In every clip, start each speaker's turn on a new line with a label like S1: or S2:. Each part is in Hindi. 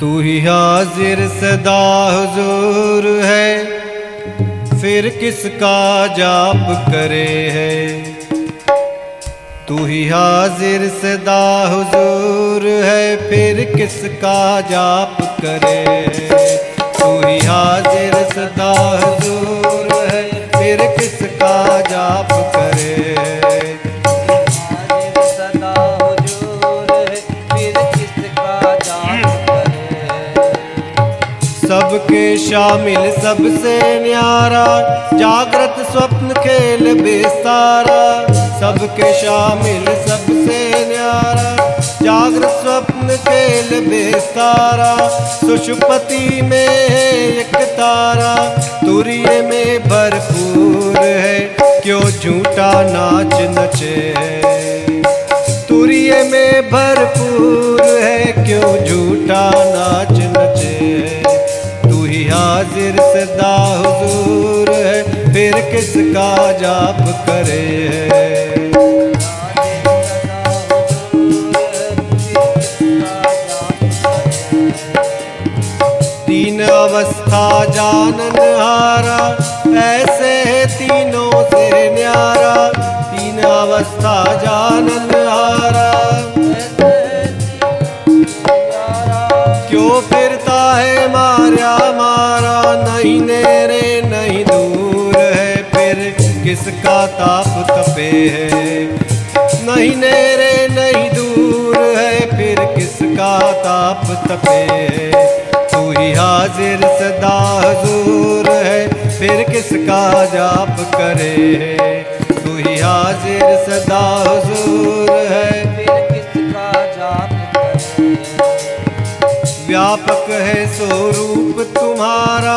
S1: तू ही हाजिर सदा हुजूर है। फिर किसका जाप करे है? तू ही हाजिर सदा हुजूर है, फिर किसका जाप करे तू ही हाजिर सदा हुजूर है, फिर किसका जाप करे सबके शामिल, सबसे न्यारा। जागृत स्वप्न खेल बेसारा सबके शामिल, सबसे न्यारा। जागृत स्वप्न खेल बेसारा सुषुपति में है एक तारा। तुरिये में भरपूर है। क्यों झूठा नाच नचे? तुरिये में भरपूर हाजिर सदा हुजूर है फिर किसका जाप करे? है तीन अवस्था जानन हारा ऐसे फिरता है मारा मारा नहीं नेरे नहीं, दूर है फिर किसका ताप तपे है? नहीं नेरे नहीं, दूर है फिर किसका ताप तपे है? तू ही हाजिर, सदा हजूर है फिर किसका जाप करे है? तू ही हाजिर, सदा हजूर व्यापक है स्वरूप तुम्हारा।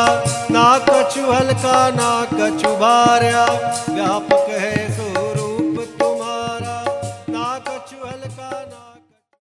S1: ना कछु हल्का ना कछु भार्या। व्यापक है स्वरूप